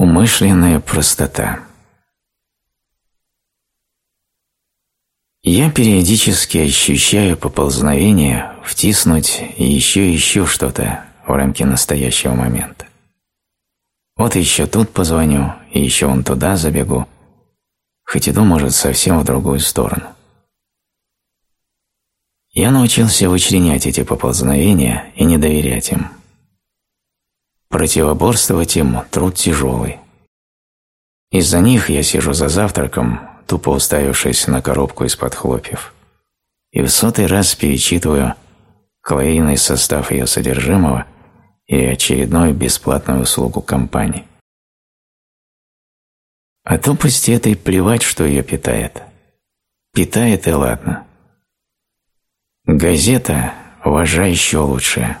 Умышленная простота Я периодически ощущаю поползновение втиснуть еще и еще что-то в рамки настоящего момента. Вот еще тут позвоню, и еще вон туда забегу, хоть иду, может, совсем в другую сторону. Я научился вычленять эти поползновения и не доверять им. Противоборствовать им – труд тяжелый. Из-за них я сижу за завтраком, тупо уставившись на коробку из-под хлопьев, и в сотый раз перечитываю калорийный состав ее содержимого и очередную бесплатную услугу компании. А тупости этой плевать, что ее питает. Питает и ладно. Газета – вожа еще лучше.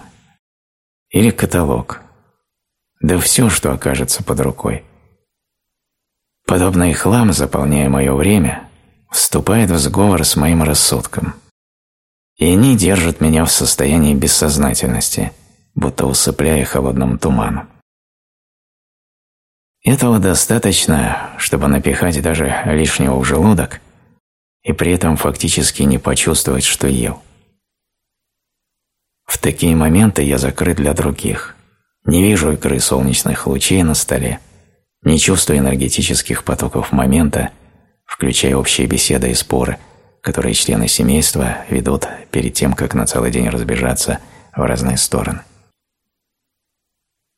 Или каталог. Да все, что окажется под рукой. Подобный хлам, заполняя мое время, вступает в сговор с моим рассудком. И они держат меня в состоянии бессознательности, будто усыпляя холодным туманом. Этого достаточно, чтобы напихать даже лишнего в желудок и при этом фактически не почувствовать, что ел. В такие моменты я закрыт для других. Не вижу игры солнечных лучей на столе, не чувствую энергетических потоков момента, включая общие беседы и споры, которые члены семейства ведут перед тем, как на целый день разбежаться в разные стороны.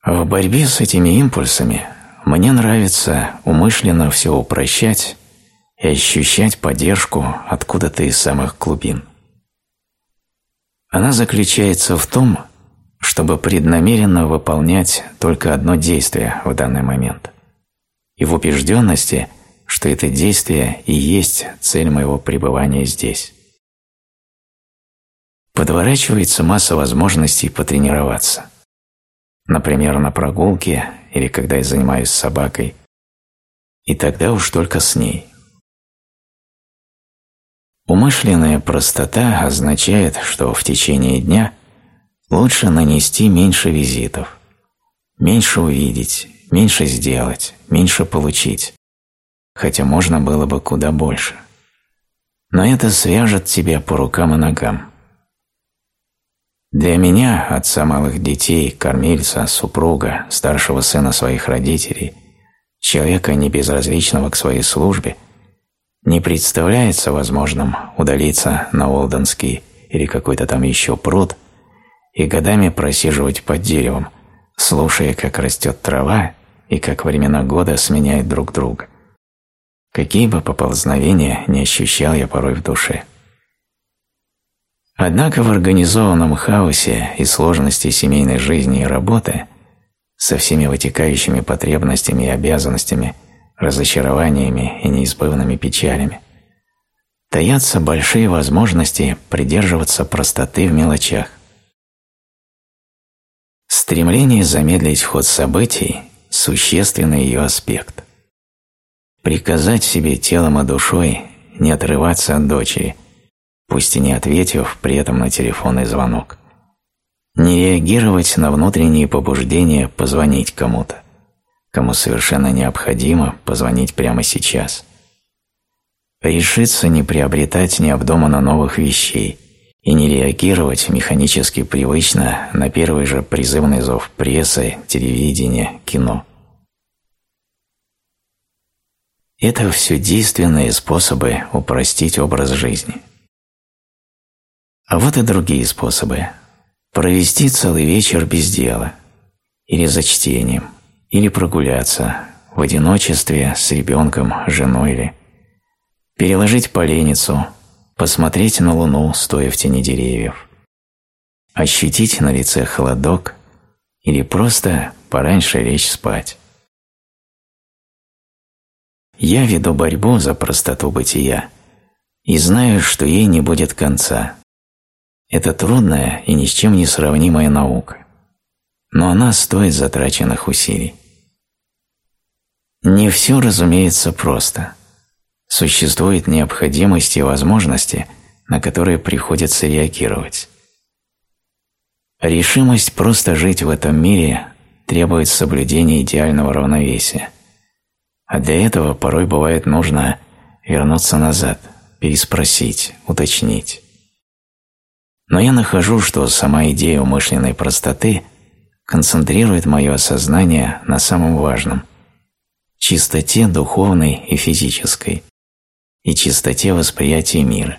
В борьбе с этими импульсами мне нравится умышленно все упрощать и ощущать поддержку откуда-то из самых глубин. Она заключается в том, чтобы преднамеренно выполнять только одно действие в данный момент. И в убежденности, что это действие и есть цель моего пребывания здесь. Подворачивается масса возможностей потренироваться. Например, на прогулке или когда я занимаюсь собакой. И тогда уж только с ней. Умышленная простота означает, что в течение дня лучше нанести меньше визитов, меньше увидеть, меньше сделать, меньше получить, хотя можно было бы куда больше. Но это свяжет тебя по рукам и ногам. Для меня, отца малых детей, кормильца, супруга, старшего сына своих родителей, человека не безразличного к своей службе, не представляется возможным удалиться на Олденский или какой-то там еще пруд и годами просиживать под деревом, слушая, как растет трава и как времена года сменяют друг друга. Какие бы поползновения не ощущал я порой в душе. Однако в организованном хаосе и сложности семейной жизни и работы со всеми вытекающими потребностями и обязанностями, разочарованиями и неизбывными печалями, таятся большие возможности придерживаться простоты в мелочах. Стремление замедлить ход событий – существенный ее аспект. Приказать себе телом и душой не отрываться от дочери – пусть и не ответив при этом на телефонный звонок. Не реагировать на внутренние побуждения позвонить кому-то, кому совершенно необходимо позвонить прямо сейчас. Решиться не приобретать необдуманно новых вещей и не реагировать механически привычно на первый же призывный зов прессы, телевидения, кино. Это все действенные способы упростить образ жизни – а вот и другие способы. Провести целый вечер без дела, или за чтением, или прогуляться. В одиночестве с ребенком, женой или. Переложить поленницу, посмотреть на луну, стоя в тени деревьев, ощутить на лице холодок или просто пораньше лечь спать. Я веду борьбу за простоту бытия и знаю, что ей не будет конца. Это трудная и ни с чем не сравнимая наука, но она стоит затраченных усилий. Не все, разумеется, просто. Существует необходимость и возможности, на которые приходится реагировать. Решимость просто жить в этом мире требует соблюдения идеального равновесия – А для этого порой бывает нужно вернуться назад, переспросить, уточнить. Но я нахожу, что сама идея умышленной простоты концентрирует мое сознание на самом важном – чистоте духовной и физической и чистоте восприятия мира,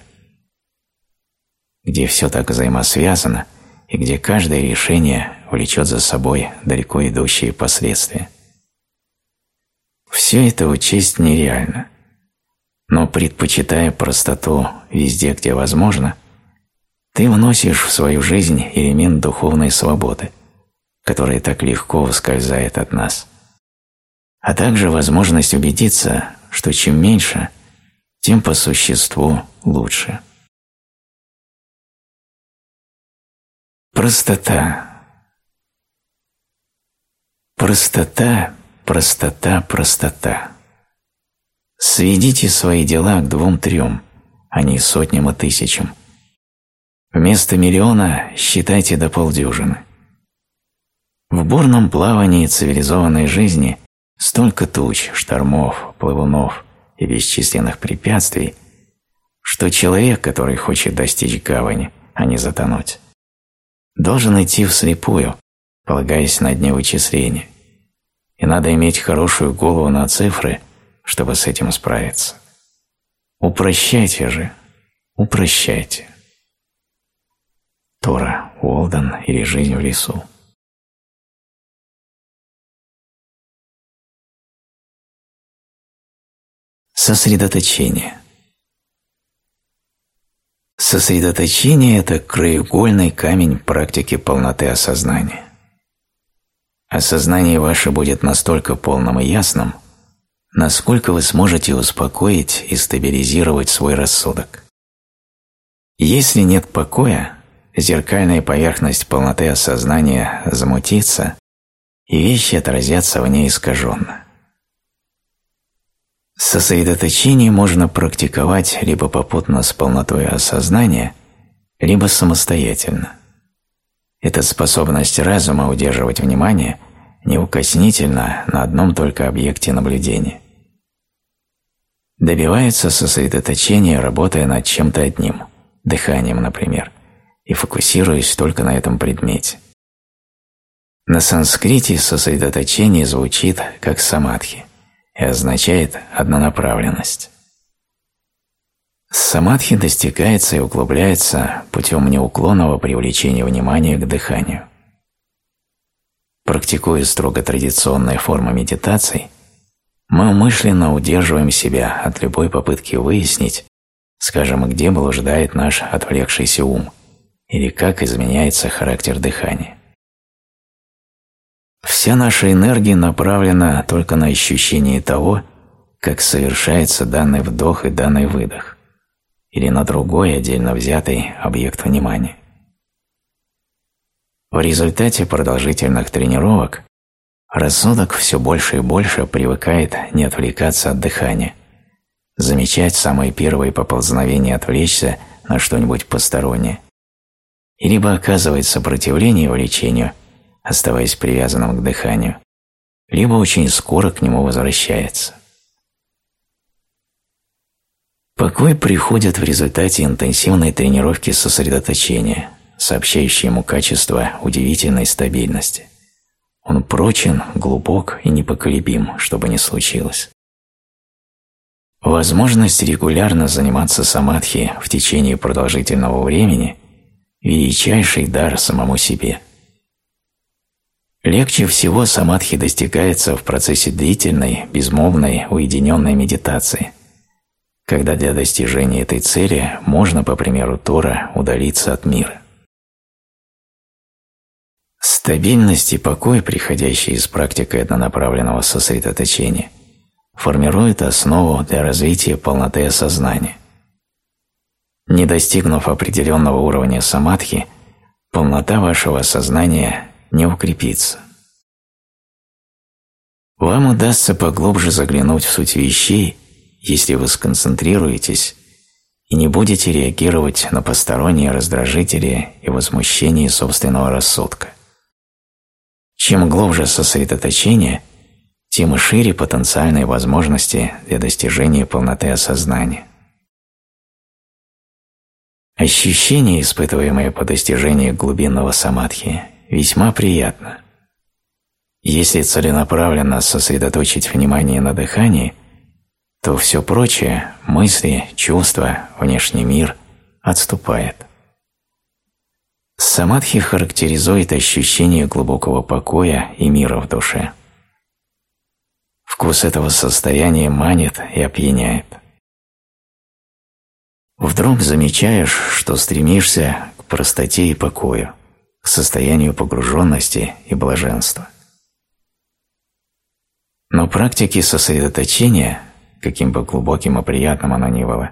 где все так взаимосвязано и где каждое решение влечет за собой далеко идущие последствия. Все это учесть нереально, но предпочитая простоту везде, где возможно, ты вносишь в свою жизнь элемент духовной свободы – которая так легко ускользает от нас, а также возможность убедиться, что чем меньше, тем по существу лучше. Простота. Простота, простота, простота. Сведите свои дела к двум-трем, а не сотням и тысячам. Вместо миллиона считайте до полдюжины. В бурном плавании цивилизованной жизни столько туч, штормов, плавунов и бесчисленных препятствий, что человек, который хочет достичь гавани, а не затонуть, должен идти вслепую, полагаясь на дне вычисления. И надо иметь хорошую голову на цифры, чтобы с этим справиться. Упрощайте же, упрощайте. Тора, Уолден или «Жизнь в лесу». Сосредоточение. Сосредоточение – это краеугольный камень практики полноты осознания. Осознание ваше будет настолько полным и ясным, насколько вы сможете успокоить и стабилизировать свой рассудок. Если нет покоя, зеркальная поверхность полноты осознания замутится, и вещи отразятся в ней искаженно. Сосредоточение можно практиковать либо попутно с полнотой осознания, либо самостоятельно. Это способность разума удерживать внимание неукоснительно на одном только объекте наблюдения. Добивается сосредоточения, работая над чем-то одним, дыханием, например, и фокусируясь только на этом предмете. На санскрите сосредоточение звучит как самадхи и означает однонаправленность. Самадхи достигается и углубляется путем неуклонного привлечения внимания к дыханию. Практикуя строго традиционные формы медитации, мы умышленно удерживаем себя от любой попытки выяснить, скажем, где блуждает наш отвлекшийся ум или как изменяется характер дыхания. Вся наша энергия направлена только на ощущение того, как совершается данный вдох и данный выдох, или на другой отдельно взятый объект внимания. В результате продолжительных тренировок рассудок все больше и больше привыкает не отвлекаться от дыхания, замечать самые первые поползновения отвлечься на что-нибудь постороннее, и либо оказывать сопротивление влечению – оставаясь привязанным к дыханию, либо очень скоро к нему возвращается. Покой приходит в результате интенсивной тренировки сосредоточения, сообщающей ему качество удивительной стабильности. Он прочен, глубок и непоколебим, что бы ни случилось. Возможность регулярно заниматься самадхи в течение продолжительного времени – величайший дар самому себе – Легче всего самадхи достигается в процессе длительной, безмолвной, уединенной медитации, когда для достижения этой цели можно, по примеру Тора, удалиться от мира. Стабильность и покой, приходящие из практики однонаправленного сосредоточения, формируют основу для развития полноты осознания. Не достигнув определенного уровня самадхи, полнота вашего сознания не укрепится. Вам удастся поглубже заглянуть в суть вещей, если вы сконцентрируетесь и не будете реагировать на посторонние раздражители и возмущения собственного рассудка. Чем глубже сосредоточение, тем шире потенциальные возможности для достижения полноты осознания. Ощущение, испытываемое по достижении глубинного самадхи, весьма приятно. Если целенаправленно сосредоточить внимание на дыхании, то все прочее – мысли, чувства, внешний мир – отступает. Самадхи характеризует ощущение глубокого покоя и мира в душе. Вкус этого состояния манит и опьяняет. Вдруг замечаешь, что стремишься к простоте и покою, к состоянию погруженности и блаженства. Но практики сосредоточения, каким бы глубоким и приятным оно ни было,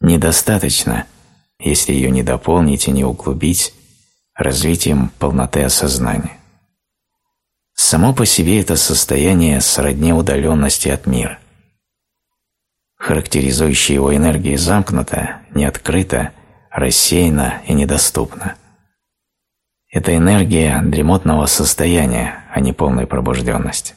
недостаточно, если ее не дополнить и не углубить развитием полноты осознания. Само по себе это состояние сродни удаленности от мира. Характеризующая его энергия замкнута, не открыта, рассеяна и недоступна. Это энергия дремотного состояния, а не полной пробужденности.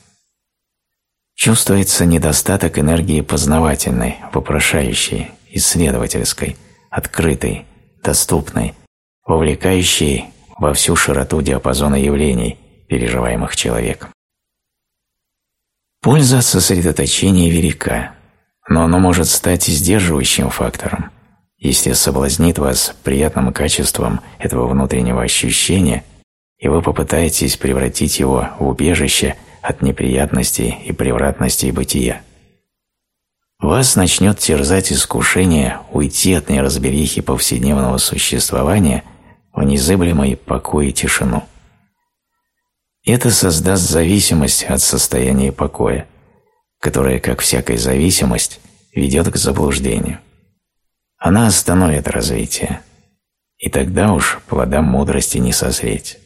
Чувствуется недостаток энергии познавательной, вопрошающей, исследовательской, открытой, доступной, вовлекающей во всю широту диапазона явлений, переживаемых человеком. Польза сосредоточения велика, но оно может стать сдерживающим фактором, если соблазнит вас приятным качеством этого внутреннего ощущения, и вы попытаетесь превратить его в убежище – от неприятностей и превратностей бытия. Вас начнет терзать искушение уйти от неразберихи повседневного существования в незыблемый покой и тишину. Это создаст зависимость от состояния покоя, которая, как всякая зависимость, ведет к заблуждению. Она остановит развитие, и тогда уж плодам мудрости не созреть.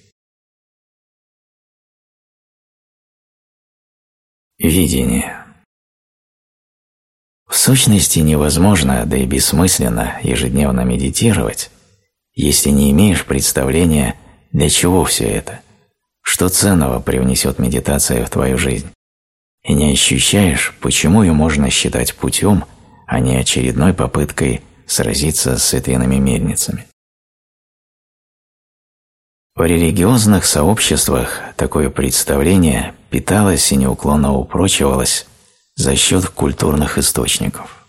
Видение. В сущности невозможно, да и бессмысленно ежедневно медитировать, если не имеешь представления, для чего все это, что ценного привнесет медитация в твою жизнь, и не ощущаешь, почему ее можно считать путем, а не очередной попыткой сразиться с ветряными мельницами. В религиозных сообществах такое представление питалось и неуклонно упрочивалось за счет культурных источников.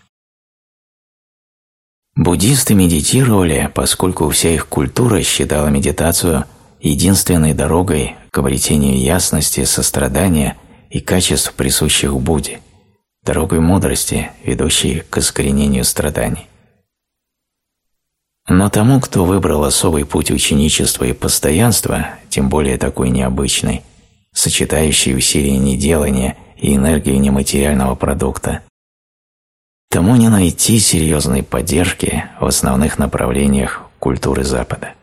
Буддисты медитировали, поскольку вся их культура считала медитацию единственной дорогой к обретению ясности, сострадания и качеств, присущих Будде, дорогой мудрости, ведущей к искоренению страданий. Но тому, кто выбрал особый путь ученичества и постоянства, тем более такой необычный, сочетающий усилия неделания и энергию нематериального продукта, тому не найти серьезной поддержки в основных направлениях культуры Запада.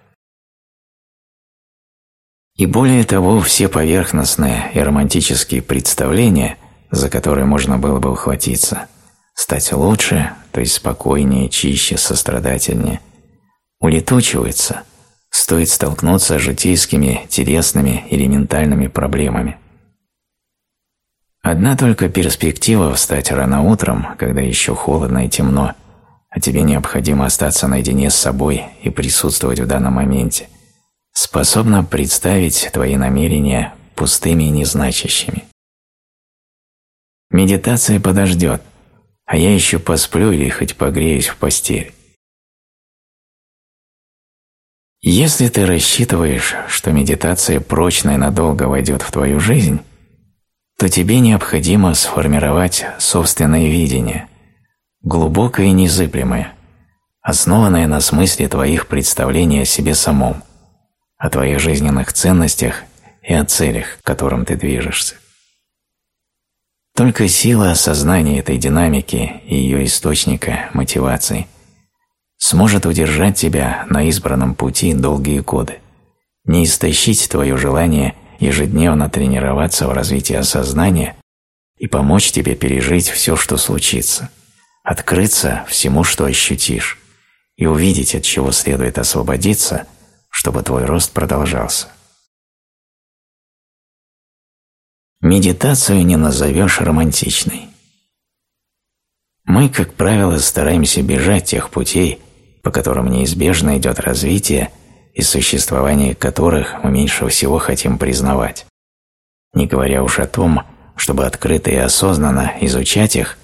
И более того, все поверхностные и романтические представления, за которые можно было бы ухватиться, стать лучше, то есть спокойнее, чище, сострадательнее – улетучивается, стоит столкнуться с житейскими, телесными или ментальными проблемами. Одна только перспектива встать рано утром, когда еще холодно и темно, а тебе необходимо остаться наедине с собой и присутствовать в данном моменте, способна представить твои намерения пустыми и незначащими. Медитация подождет, а я еще посплю или хоть погреюсь в постель. Если ты рассчитываешь, что медитация прочно и надолго войдет в твою жизнь, то тебе необходимо сформировать собственное видение, глубокое и незыблемое, основанное на смысле твоих представлений о себе самом, о твоих жизненных ценностях и о целях, к которым ты движешься. Только сила осознания этой динамики и ее источника, мотивации – сможет удержать тебя на избранном пути долгие годы, не истощить твое желание ежедневно тренироваться в развитии осознания и помочь тебе пережить все, что случится, открыться всему, что ощутишь, и увидеть, от чего следует освободиться, чтобы твой рост продолжался. Медитацию не назовешь романтичной. Мы, как правило, стараемся бежать тех путей, по которым неизбежно идет развитие и существование которых мы меньше всего хотим признавать, не говоря уж о том, чтобы открыто и осознанно изучать их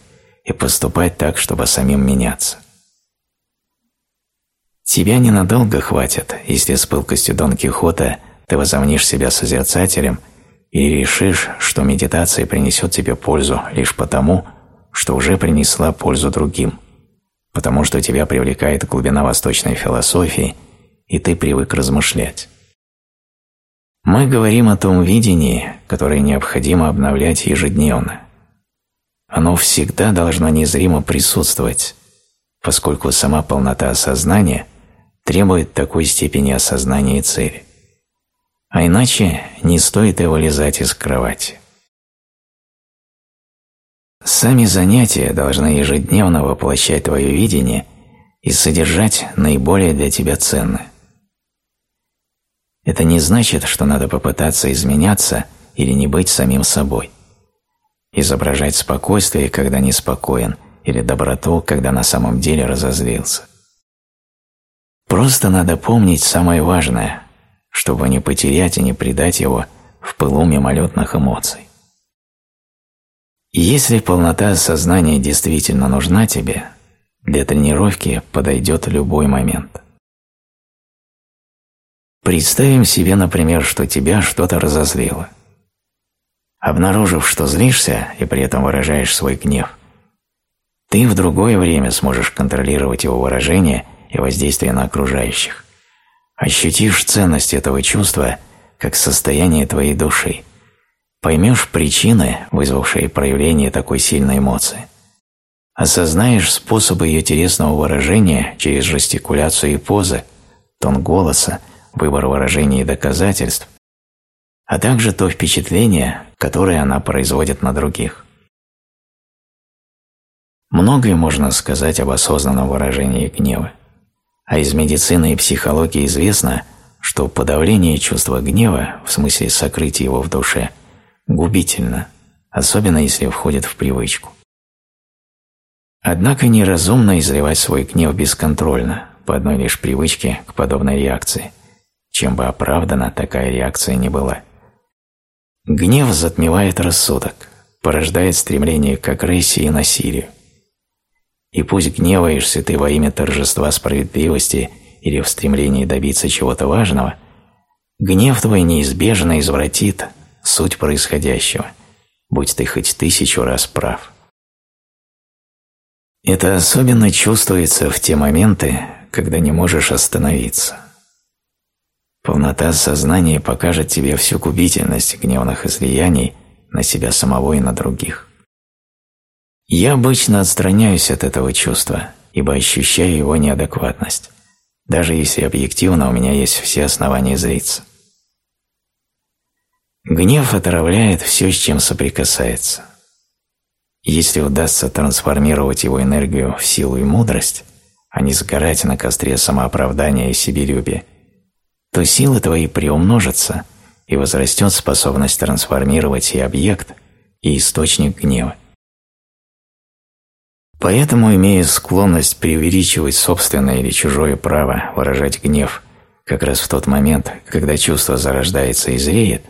и поступать так, чтобы самим меняться. Тебя ненадолго хватит, если с пылкостью Дон Кихота ты возомнишь себя созерцателем и решишь, что медитация принесет тебе пользу лишь потому, что уже принесла пользу другим, потому что тебя привлекает глубина восточной философии, и ты привык размышлять. Мы говорим о том видении, которое необходимо обновлять ежедневно. Оно всегда должно незримо присутствовать, поскольку сама полнота осознания требует такой степени осознания цели. А иначе не стоит его вылезать из кровати. Сами занятия должны ежедневно воплощать твое видение и содержать наиболее для тебя ценное. Это не значит, что надо попытаться изменяться или не быть самим собой. Изображать спокойствие, когда неспокоен, или доброту, когда на самом деле разозлился. Просто надо помнить самое важное, чтобы не потерять и не предать его в пылу мимолетных эмоций. Если полнота сознания действительно нужна тебе, для тренировки подойдет любой момент. Представим себе, например, что тебя что-то разозлило. Обнаружив, что злишься и при этом выражаешь свой гнев, ты в другое время сможешь контролировать его выражение и воздействие на окружающих. Ощутишь ценность этого чувства как состояние твоей души. Поймешь причины, вызвавшие проявление такой сильной эмоции. Осознаешь способы ее телесного выражения через жестикуляцию и позы, тон голоса, выбор выражений и доказательств, а также то впечатление, которое она производит на других. Многое можно сказать об осознанном выражении гнева, а из медицины и психологии известно, что подавление чувства гнева, в смысле сокрытия его в душе, губительно, особенно если входит в привычку. Однако неразумно изливать свой гнев бесконтрольно, по одной лишь привычке к подобной реакции чем бы оправдана такая реакция не была. Гнев затмевает рассудок, порождает стремление к агрессии и насилию. И пусть гневаешься ты во имя торжества справедливости или в стремлении добиться чего-то важного, гнев твой неизбежно извратит суть происходящего, будь ты хоть тысячу раз прав. Это особенно чувствуется в те моменты, когда не можешь остановиться. Полнота сознания покажет тебе всю губительность гневных излияний на себя самого и на других. Я обычно отстраняюсь от этого чувства, ибо ощущаю его неадекватность, даже если объективно у меня есть все основания злиться. Гнев отравляет все, с чем соприкасается. Если удастся трансформировать его энергию в силу и мудрость, а не сгорать на костре самооправдания и себелюбия, то силы твои приумножатся, и возрастет способность трансформировать и объект, и источник гнева. Поэтому, имея склонность преувеличивать собственное или чужое право выражать гнев как раз в тот момент, когда чувство зарождается и зреет,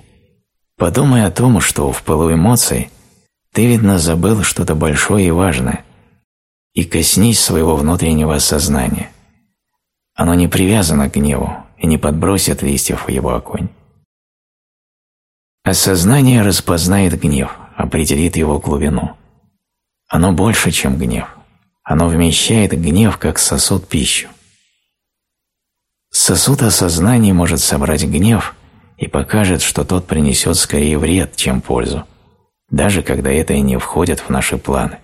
подумай о том, что в пылу эмоций ты, видно, забыл что-то большое и важное, и коснись своего внутреннего сознания. Оно не привязано к гневу, и не подбросит листьев в его огонь. Осознание распознает гнев, определит его глубину. Оно больше, чем гнев. Оно вмещает гнев, как сосуд пищу. Сосуд осознания может собрать гнев и покажет, что тот принесет скорее вред, чем пользу, даже когда это и не входит в наши планы.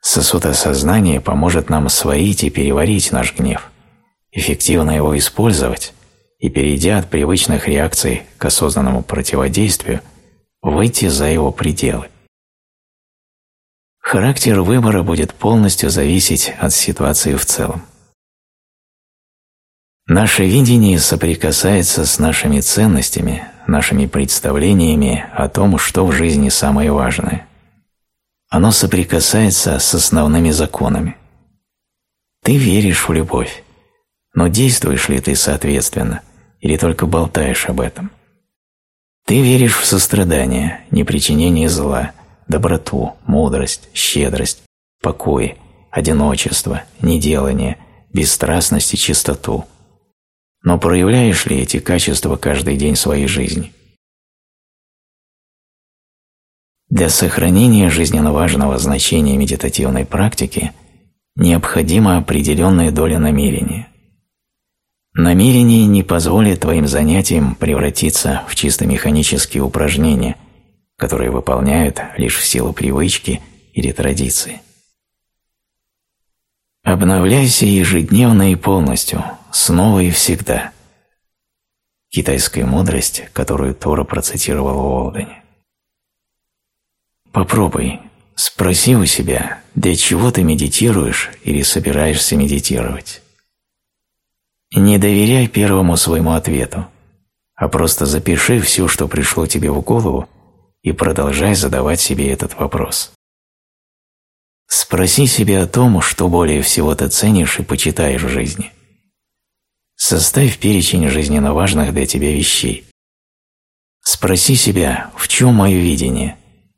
Сосуд осознания поможет нам своить и переварить наш гнев – эффективно его использовать и, перейдя от привычных реакций к осознанному противодействию, выйти за его пределы. Характер выбора будет полностью зависеть от ситуации в целом. Наше видение соприкасается с нашими ценностями, нашими представлениями о том, что в жизни самое важное. Оно соприкасается с основными законами. Ты веришь в любовь, но действуешь ли ты соответственно, или только болтаешь об этом? Ты веришь в сострадание, непричинение зла, доброту, мудрость, щедрость, покой, одиночество, неделание, бесстрастность и чистоту. Но проявляешь ли эти качества каждый день своей жизни? Для сохранения жизненно важного значения медитативной практики необходима определенная доля намерения. Намерение не позволит твоим занятиям превратиться в чисто механические упражнения, которые выполняют лишь в силу привычки или традиции. Обновляйся ежедневно и полностью, снова и всегда. Китайская мудрость, которую Тора процитировал в Олдене. Попробуй, спроси у себя, для чего ты медитируешь или собираешься медитировать. Не доверяй первому своему ответу, а просто запиши все, что пришло тебе в голову, и продолжай задавать себе этот вопрос. Спроси себя о том, что более всего ты ценишь и почитаешь в жизни. Составь перечень жизненно важных для тебя вещей. Спроси себя, в чем мое видение,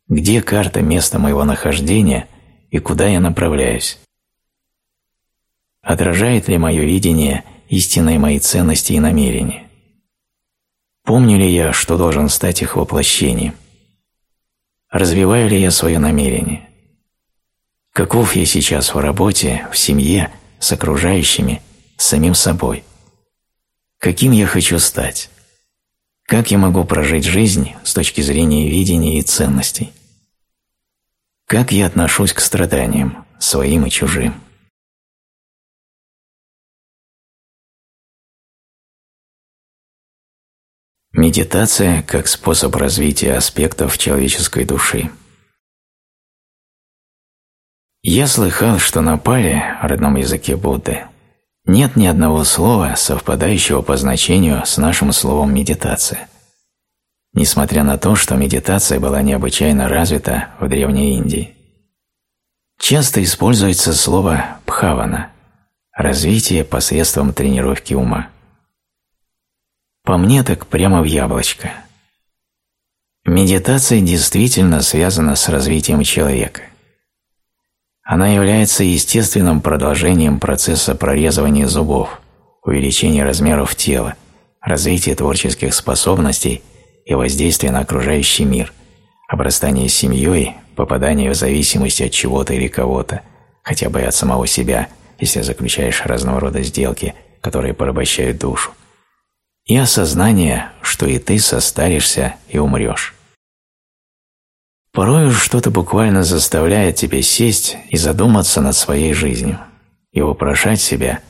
где карта места моего нахождения и куда я направляюсь. Отражает ли мое видение – истинные мои ценности и намерения? Помню ли я, что должен стать их воплощением? Развиваю ли я свое намерение? Каков я сейчас в работе, в семье, с окружающими, с самим собой? Каким я хочу стать? Как я могу прожить жизнь с точки зрения видения и ценностей? Как я отношусь к страданиям, своим и чужим? Медитация как способ развития аспектов человеческой души. Я слыхал, что на пале, родном языке Будды, нет ни одного слова, совпадающего по значению с нашим словом «медитация». Несмотря на то, что медитация была необычайно развита в Древней Индии. Часто используется слово «пхавана» – развитие посредством тренировки ума. По мне так прямо в яблочко. Медитация действительно связана с развитием человека. Она является естественным продолжением процесса прорезывания зубов, увеличения размеров тела, развития творческих способностей и воздействия на окружающий мир, обрастания семьей, попадания в зависимость от чего-то или кого-то, хотя бы от самого себя, если заключаешь разного рода сделки, которые порабощают душу и осознание, что и ты состаришься и умрешь. Порою что-то буквально заставляет тебя сесть и задуматься над своей жизнью и вопрошать себя,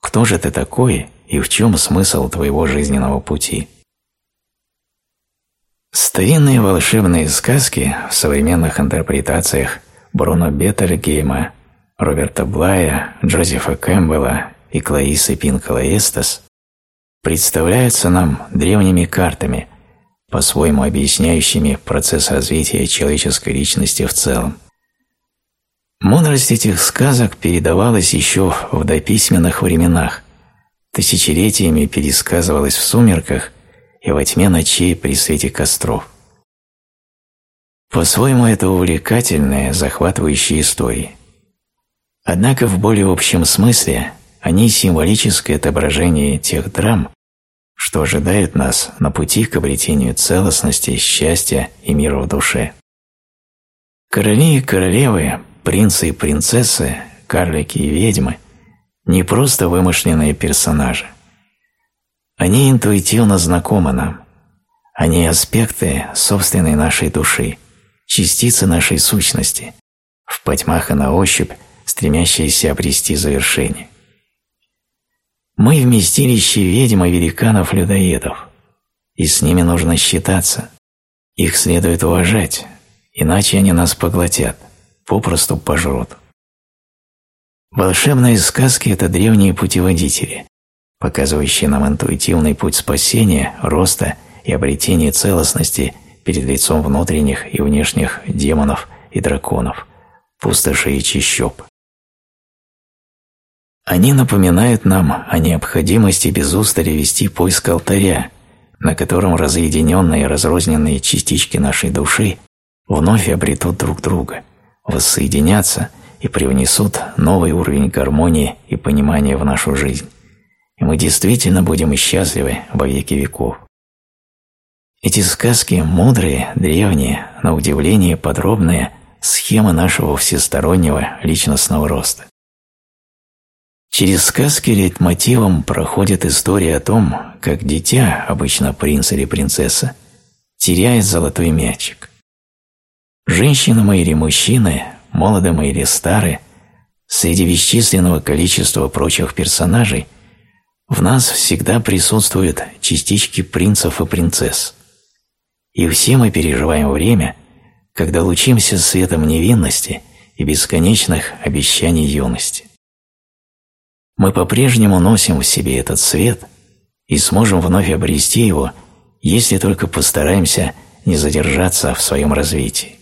кто же ты такой и в чем смысл твоего жизненного пути. Старинные волшебные сказки в современных интерпретациях Бруно Беттельгейма, Роберта Блая, Джозефа Кэмпбелла и Клаисы Пинкола Эстас представляются нам древними картами, по-своему объясняющими процесс развития человеческой личности в целом. Мудрость этих сказок передавалась еще в дописьменных временах, тысячелетиями пересказывалась в сумерках и во тьме ночей при свете костров. По-своему это увлекательные, захватывающие истории. Однако в более общем смысле они символическое отображение тех драм, что ожидает нас на пути к обретению целостности, счастья и мира в душе. Короли и королевы, принцы и принцессы, карлики и ведьмы – не просто вымышленные персонажи. Они интуитивно знакомы нам. Они аспекты собственной нашей души, частицы нашей сущности, в потьмах и на ощупь, стремящиеся обрести завершение. Мы вместилище ведьм и великанов-людоедов, и с ними нужно считаться. Их следует уважать, иначе они нас поглотят, попросту пожрут. Волшебные сказки – это древние путеводители, показывающие нам интуитивный путь спасения, роста и обретения целостности перед лицом внутренних и внешних демонов и драконов, пустоши и чащоб. Они напоминают нам о необходимости без устали вести поиск алтаря, на котором разъединенные и разрозненные частички нашей души вновь обретут друг друга, воссоединятся и привнесут новый уровень гармонии и понимания в нашу жизнь. И мы действительно будем счастливы во веки веков. Эти сказки мудрые, древние, на удивление подробные схемы нашего всестороннего личностного роста. Через сказки лейтмотивом проходит история о том, как дитя, обычно принц или принцесса, теряет золотой мячик. Женщины мы или мужчины, молоды мы или стары, среди бесчисленного количества прочих персонажей в нас всегда присутствуют частички принцев и принцесс. И все мы переживаем время, когда лучимся светом невинности и бесконечных обещаний юности. Мы по-прежнему носим в себе этот свет и сможем вновь обрести его, если только постараемся не задержаться в своем развитии.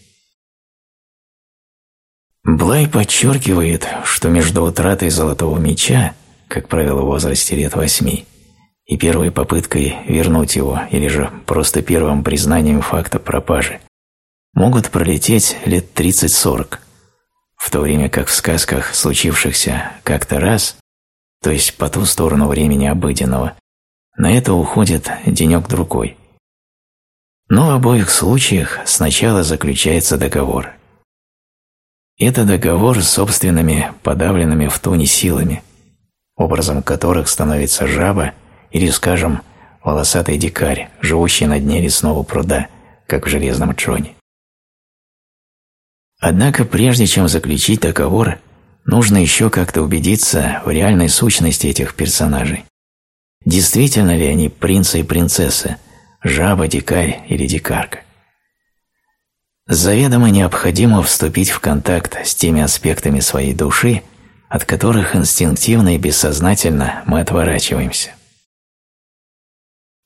Блай подчеркивает, что между утратой золотого меча, как правило в возрасте лет восьми, и первой попыткой вернуть его или же просто первым признанием факта пропажи могут пролететь лет 30-40, в то время как в сказках, случившихся как-то раз, то есть по ту сторону времени обыденного, на это уходит денек-другой. Но в обоих случаях сначала заключается договор. Это договор с собственными подавленными в туне силами, образом которых становится жаба или, скажем, волосатый дикарь, живущий на дне лесного пруда, как в «Железном Джоне». Однако прежде чем заключить договор, нужно еще как-то убедиться в реальной сущности этих персонажей. Действительно ли они принцы и принцессы, жаба, дикарь или дикарка? Заведомо необходимо вступить в контакт с теми аспектами своей души, от которых инстинктивно и бессознательно мы отворачиваемся.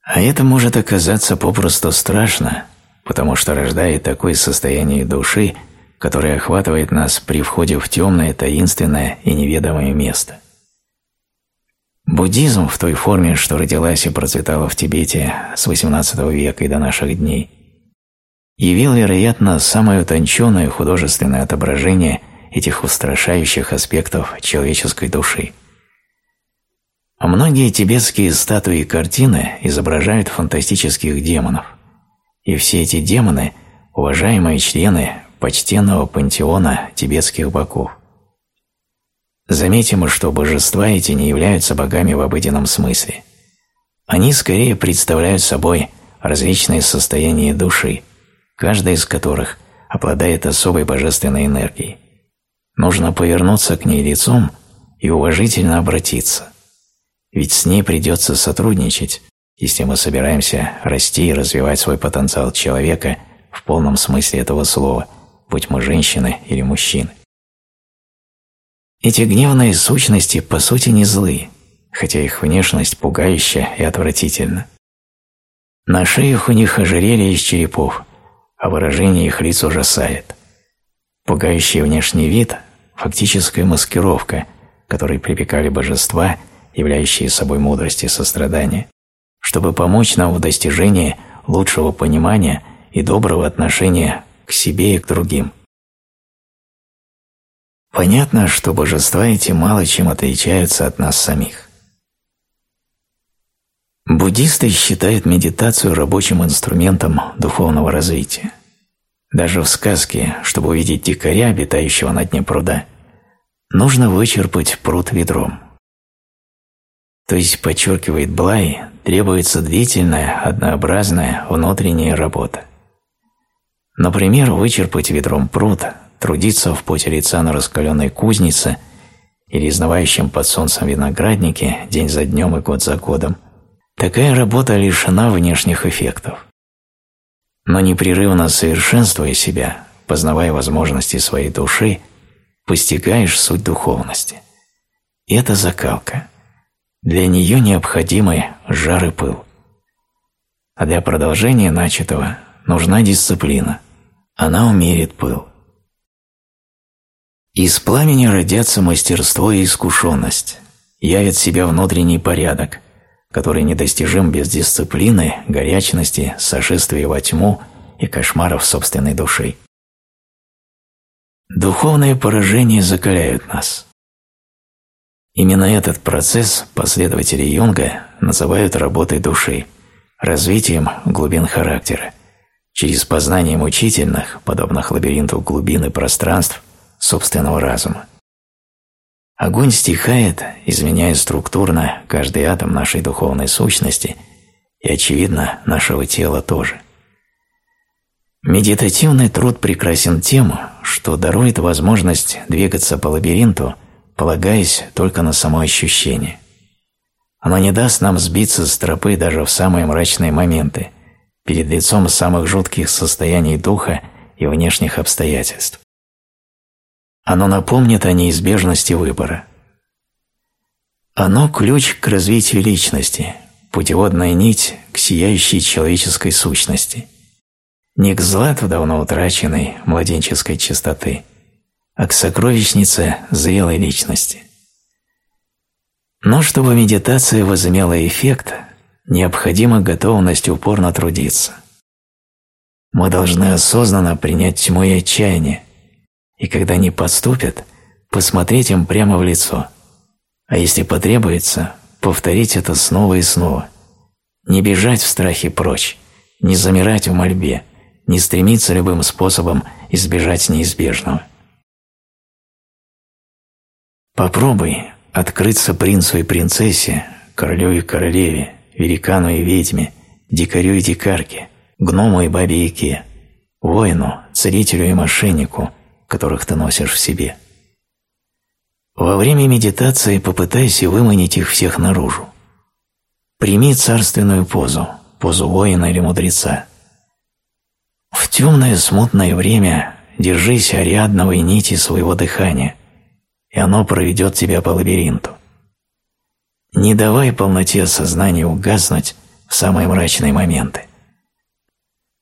А это может оказаться попросту страшно, потому что рождает такое состояние души, которое охватывает нас при входе в темное, таинственное и неведомое место. Буддизм в той форме, что родилась и процветала в Тибете с XVIII века и до наших дней, явил, вероятно, самое утонченное художественное отображение этих устрашающих аспектов человеческой души – многие тибетские статуи и картины изображают фантастических демонов. И все эти демоны – уважаемые члены почтенного пантеона тибетских богов. Заметим, что божества эти не являются богами в обыденном смысле. Они скорее представляют собой различные состояния души, каждая из которых обладает особой божественной энергией. Нужно повернуться к ней лицом и уважительно обратиться – ведь с ней придется сотрудничать, если мы собираемся расти и развивать свой потенциал человека в полном смысле этого слова, будь мы женщины или мужчины. Эти гневные сущности по сути не злые, хотя их внешность пугающая и отвратительна. На шеях у них ожерелье из черепов, а выражение их лиц ужасает. Пугающий внешний вид – фактическая маскировка, которой припекали божества – являющие собой мудрость и сострадание, чтобы помочь нам в достижении лучшего понимания и доброго отношения к себе и к другим. Понятно, что божества эти мало чем отличаются от нас самих. Буддисты считают медитацию рабочим инструментом духовного развития. Даже в сказке, чтобы увидеть дикаря, обитающего на дне пруда, нужно вычерпать пруд ведром то есть, подчеркивает Блай, требуется длительная, однообразная внутренняя работа. Например, вычерпать ведром пруд, трудиться в поте лица на раскаленной кузнице или изнывающем под солнцем винограднике день за днем и год за годом. Такая работа лишена внешних эффектов. Но непрерывно совершенствуя себя, познавая возможности своей души, постигаешь суть духовности. Это закалка – Для нее необходимы жар и пыл. А для продолжения начатого нужна дисциплина. Она умерит пыл. Из пламени родятся мастерство и искушенность, явит себя внутренний порядок, который недостижим без дисциплины, горячности, сошествия во тьму и кошмаров собственной души. Духовные поражения закаляют нас. Именно этот процесс последователи Юнга называют работой души, развитием глубин характера, через познание мучительных, подобных лабиринту глубин и пространств, собственного разума. Огонь стихает, изменяя структурно каждый атом нашей духовной сущности и, очевидно, нашего тела тоже. Медитативный труд прекрасен тем, что дарует возможность двигаться по лабиринту, полагаясь только на само ощущение. Оно не даст нам сбиться с тропы даже в самые мрачные моменты, перед лицом самых жутких состояний духа и внешних обстоятельств. Оно напомнит о неизбежности выбора. Оно – ключ к развитию личности, путеводная нить к сияющей человеческой сущности. Не к злату давно утраченной младенческой чистоты, а к сокровищнице зрелой личности. Но чтобы медитация возымела эффект, необходима готовность упорно трудиться. Мы должны осознанно принять тьму и отчаяние, и когда они подступят, посмотреть им прямо в лицо. А если потребуется, повторить это снова и снова. Не бежать в страхе прочь, не замирать в мольбе, не стремиться любым способом избежать неизбежного. Попробуй открыться принцу и принцессе, королю и королеве, великану и ведьме, дикарю и дикарке, гному и бабе яке, воину, целителю и мошеннику, которых ты носишь в себе. Во время медитации попытайся выманить их всех наружу. Прими царственную позу, позу воина или мудреца. В темное смутное время держись ариадновой нити своего дыхания, и оно проведет тебя по лабиринту. Не давай полноте сознания угаснуть в самые мрачные моменты.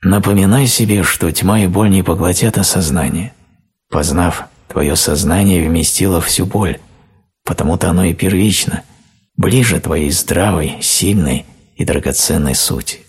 Напоминай себе, что тьма и боль не поглотят осознание – Познав, твое сознание вместило всю боль, потому-то оно и первично, ближе твоей здравой, сильной и драгоценной сути.